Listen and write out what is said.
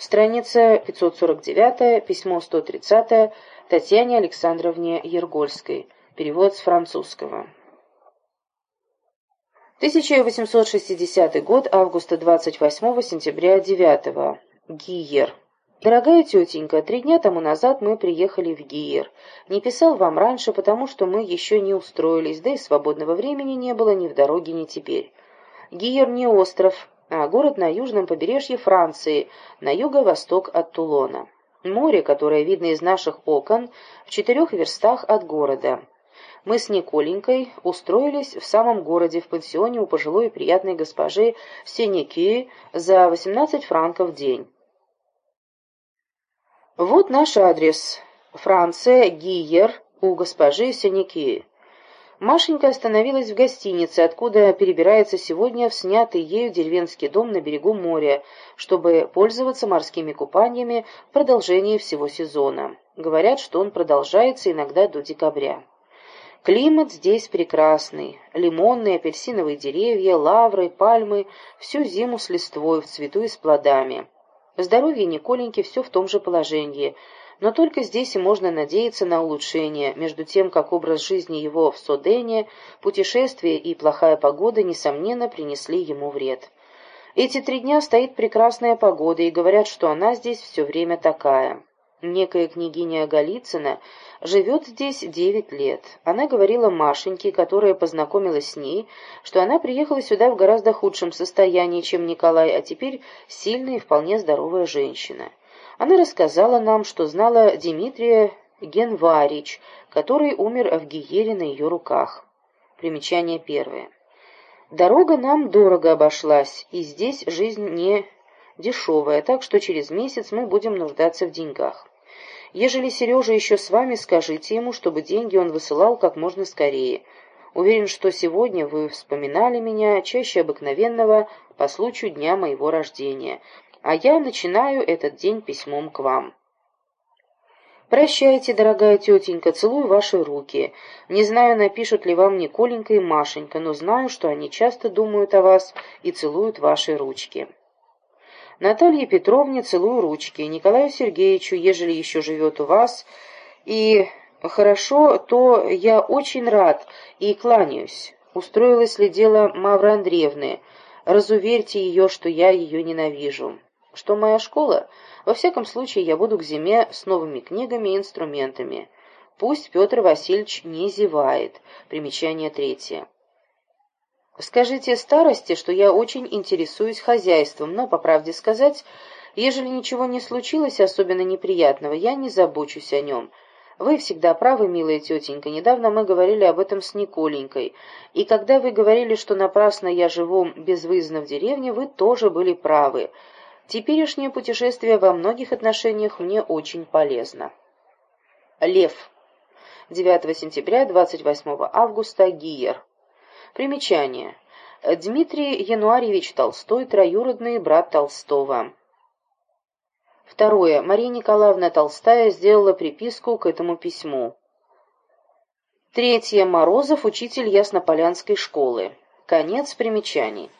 Страница 549, письмо 130 Татьяне Александровне Ергольской. Перевод с французского. 1860 год, августа 28 сентября 9 Гиер. Дорогая тетенька, три дня тому назад мы приехали в Гиер. Не писал вам раньше, потому что мы еще не устроились, да и свободного времени не было ни в дороге, ни теперь. Гиер не остров, а город на южном побережье Франции, на юго-восток от Тулона. Море, которое видно из наших окон, в четырех верстах от города. Мы с Николенькой устроились в самом городе в пансионе у пожилой и приятной госпожи Сенеки за 18 франков в день. Вот наш адрес. Франция, Гиер, у госпожи Сенеки. Машенька остановилась в гостинице, откуда перебирается сегодня в снятый ею деревенский дом на берегу моря, чтобы пользоваться морскими купаниями в продолжении всего сезона. Говорят, что он продолжается иногда до декабря. Климат здесь прекрасный. Лимонные, апельсиновые деревья, лавры, пальмы, всю зиму с листвой, в цвету и с плодами. Здоровье Николеньки все в том же положении – но только здесь и можно надеяться на улучшение, между тем, как образ жизни его в Содене, путешествие и плохая погода, несомненно, принесли ему вред. Эти три дня стоит прекрасная погода, и говорят, что она здесь все время такая. Некая княгиня Голицына живет здесь девять лет. Она говорила Машеньке, которая познакомилась с ней, что она приехала сюда в гораздо худшем состоянии, чем Николай, а теперь сильная и вполне здоровая женщина. Она рассказала нам, что знала Дмитрия Генварич, который умер в Гиере на ее руках. Примечание первое. Дорога нам дорого обошлась, и здесь жизнь не дешевая, так что через месяц мы будем нуждаться в деньгах. Ежели Сережа еще с вами, скажите ему, чтобы деньги он высылал как можно скорее. Уверен, что сегодня вы вспоминали меня чаще обыкновенного по случаю дня моего рождения а я начинаю этот день письмом к вам. Прощайте, дорогая тетенька, целую ваши руки. Не знаю, напишут ли вам Николенька и Машенька, но знаю, что они часто думают о вас и целуют ваши ручки. Наталье Петровне целую ручки, Николаю Сергеевичу, ежели еще живет у вас, и хорошо, то я очень рад и кланяюсь. Устроилось ли дело Мавры Андреевны? Разуверьте ее, что я ее ненавижу что моя школа, во всяком случае, я буду к зиме с новыми книгами и инструментами. Пусть Петр Васильевич не зевает. Примечание третье. Скажите старости, что я очень интересуюсь хозяйством, но, по правде сказать, ежели ничего не случилось особенно неприятного, я не забочусь о нем. Вы всегда правы, милая тетенька, недавно мы говорили об этом с Николенькой, и когда вы говорили, что напрасно я живу безвыездно в деревне, вы тоже были правы. Теперешнее путешествие во многих отношениях мне очень полезно. Лев. 9 сентября, 28 августа, Гиер. Примечание. Дмитрий Януарьевич Толстой, троюродный брат Толстого. Второе. Мария Николаевна Толстая сделала приписку к этому письму. Третье. Морозов, учитель Яснополянской школы. Конец примечаний.